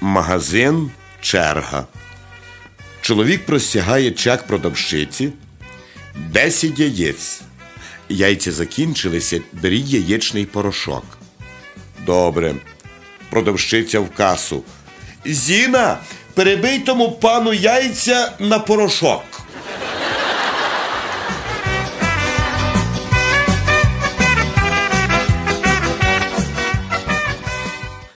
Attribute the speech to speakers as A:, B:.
A: Магазин черга. Чоловік простягає чек продавщиці. 10 яєць. Яйця закінчилися, беріть яєчний порошок. Добре. Продавщиця в касу. Зіна, перебий тому пану яйця на порошок.